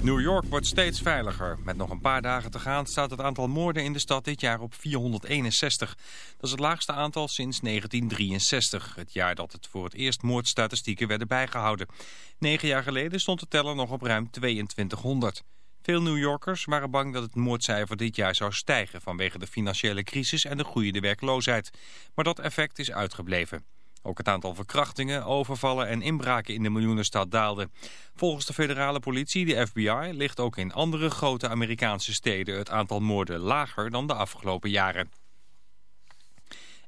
New York wordt steeds veiliger. Met nog een paar dagen te gaan staat het aantal moorden in de stad dit jaar op 461. Dat is het laagste aantal sinds 1963. Het jaar dat het voor het eerst moordstatistieken werden bijgehouden. Negen jaar geleden stond de teller nog op ruim 2200. Veel New Yorkers waren bang dat het moordcijfer dit jaar zou stijgen... vanwege de financiële crisis en de groeiende werkloosheid. Maar dat effect is uitgebleven. Ook het aantal verkrachtingen, overvallen en inbraken in de miljoenenstad daalde. Volgens de federale politie, de FBI, ligt ook in andere grote Amerikaanse steden het aantal moorden lager dan de afgelopen jaren.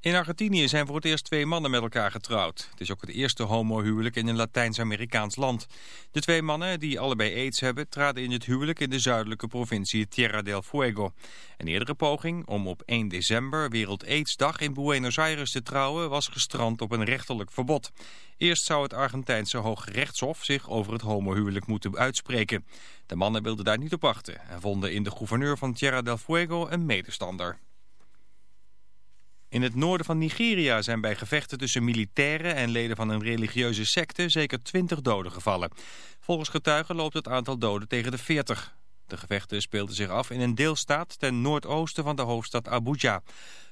In Argentinië zijn voor het eerst twee mannen met elkaar getrouwd. Het is ook het eerste homohuwelijk in een Latijns-Amerikaans land. De twee mannen, die allebei aids hebben, traden in het huwelijk in de zuidelijke provincie Tierra del Fuego. Een eerdere poging om op 1 december, Wereld Aidsdag, in Buenos Aires te trouwen, was gestrand op een rechterlijk verbod. Eerst zou het Argentijnse Hooggerechtshof zich over het homohuwelijk moeten uitspreken. De mannen wilden daar niet op wachten en vonden in de gouverneur van Tierra del Fuego een medestander. In het noorden van Nigeria zijn bij gevechten tussen militairen en leden van een religieuze secte zeker 20 doden gevallen. Volgens getuigen loopt het aantal doden tegen de 40. De gevechten speelden zich af in een deelstaat ten noordoosten van de hoofdstad Abuja.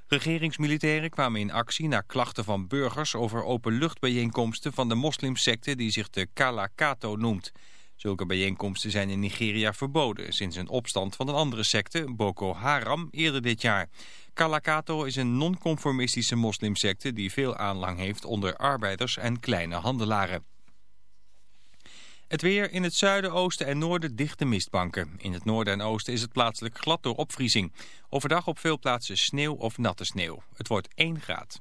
Regeringsmilitairen kwamen in actie na klachten van burgers over openluchtbijeenkomsten van de moslimsecte die zich de Kalakato noemt. Zulke bijeenkomsten zijn in Nigeria verboden sinds een opstand van een andere secte, Boko Haram, eerder dit jaar. Kalakato is een non-conformistische moslimsecte die veel aanlang heeft onder arbeiders en kleine handelaren. Het weer in het zuiden, oosten en noorden dichte mistbanken. In het noorden en oosten is het plaatselijk glad door opvriezing. Overdag op veel plaatsen sneeuw of natte sneeuw. Het wordt 1 graad.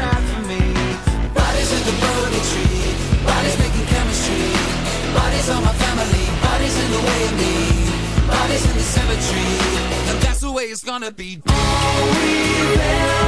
tried for me. Bodies in the tree, bodies making chemistry. Bodies on my family, bodies in the way of me. Bodies in the cemetery, and that's the way it's gonna be. All we've ever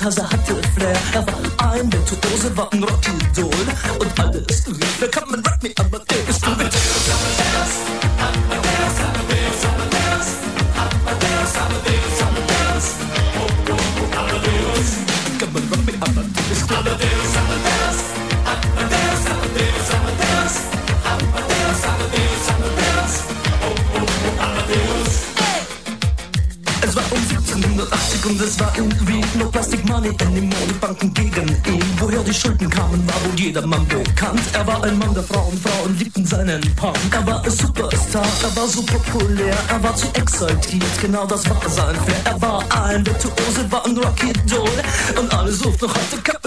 cause I had to Punk. Er war ein Superstar, er war so populär, er war zu exaltiert, genau das war sein Flair. Er war ein Virtuose, war ein Rocky Doll und alle suchten noch heute Kap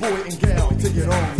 boy and gal, take it on.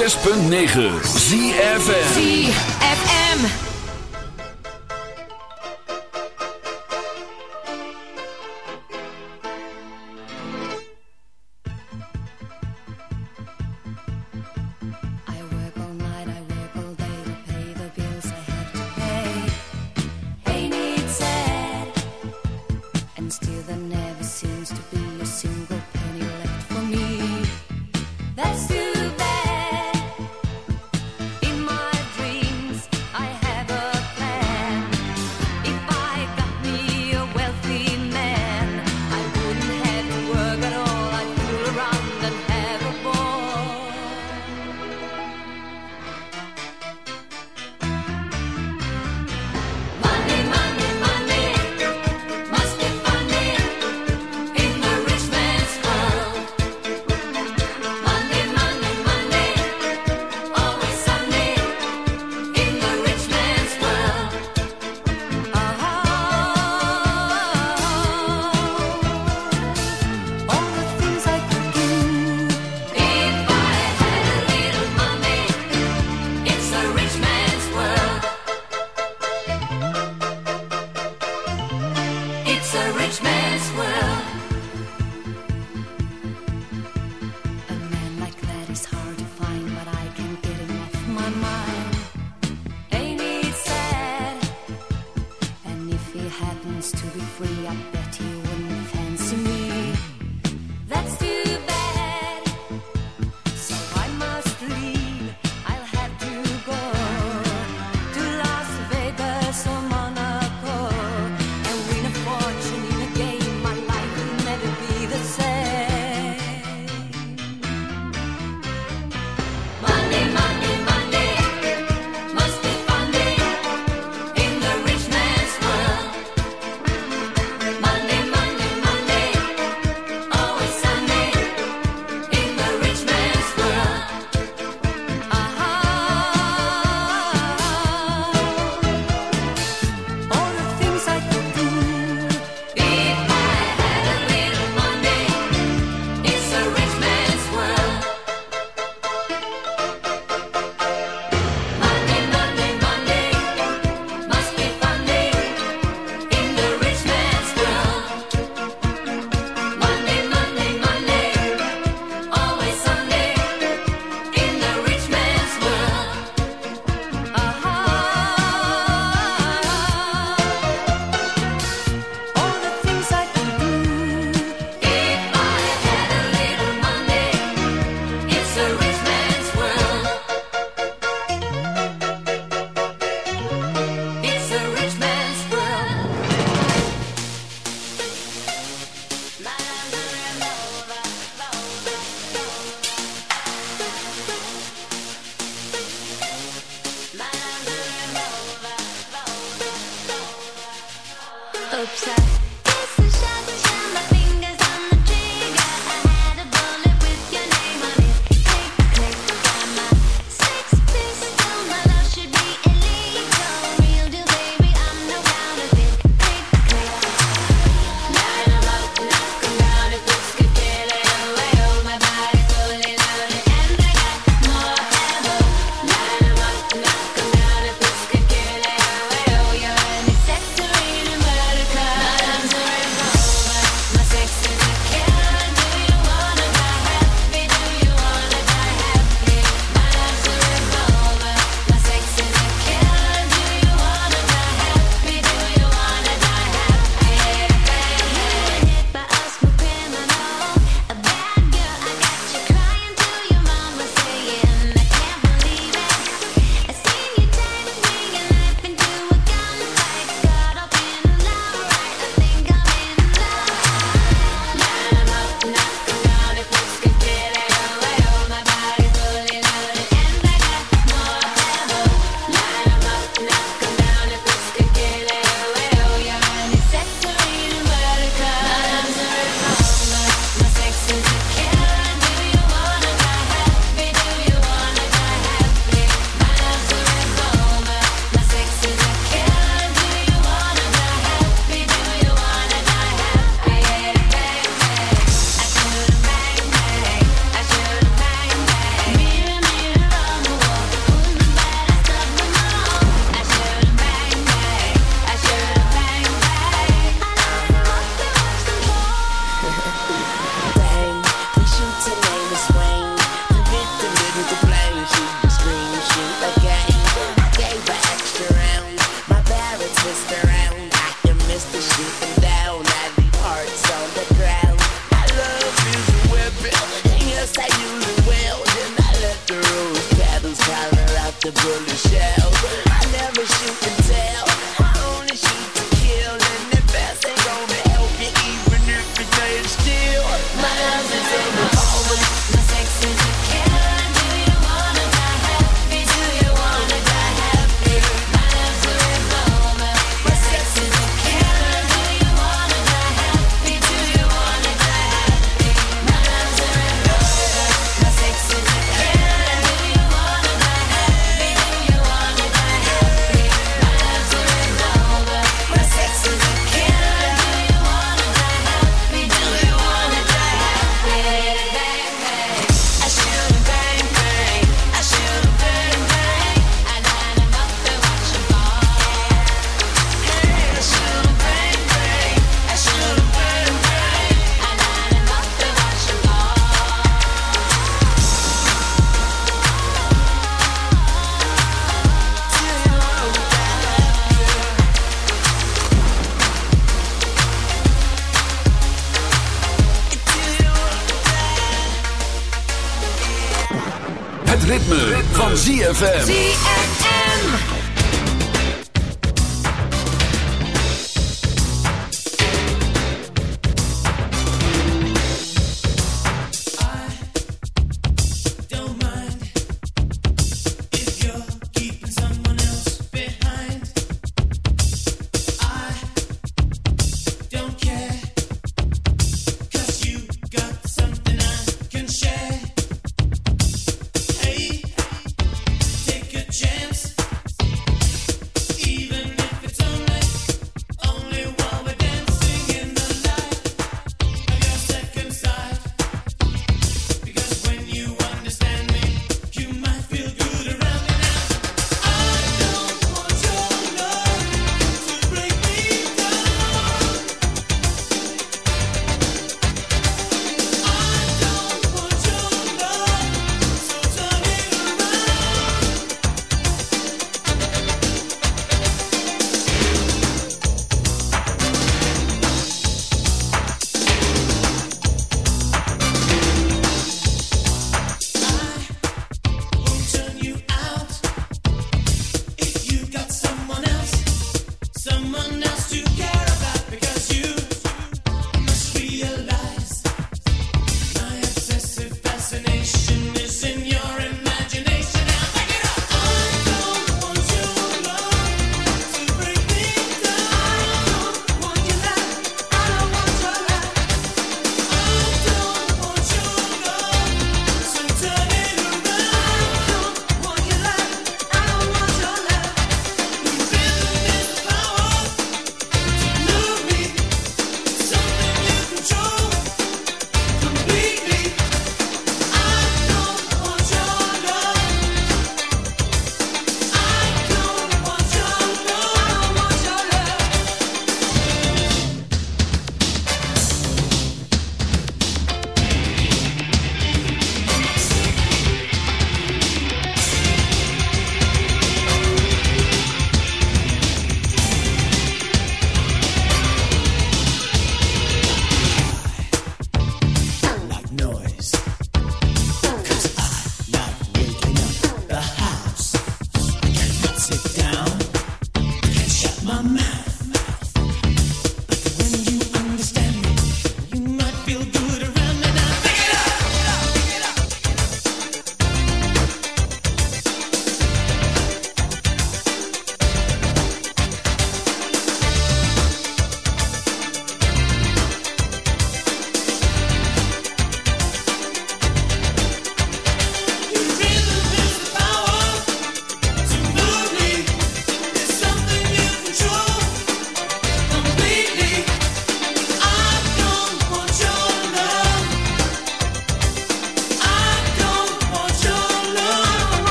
106.9 ZFM. ZFM.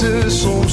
Het wachten soms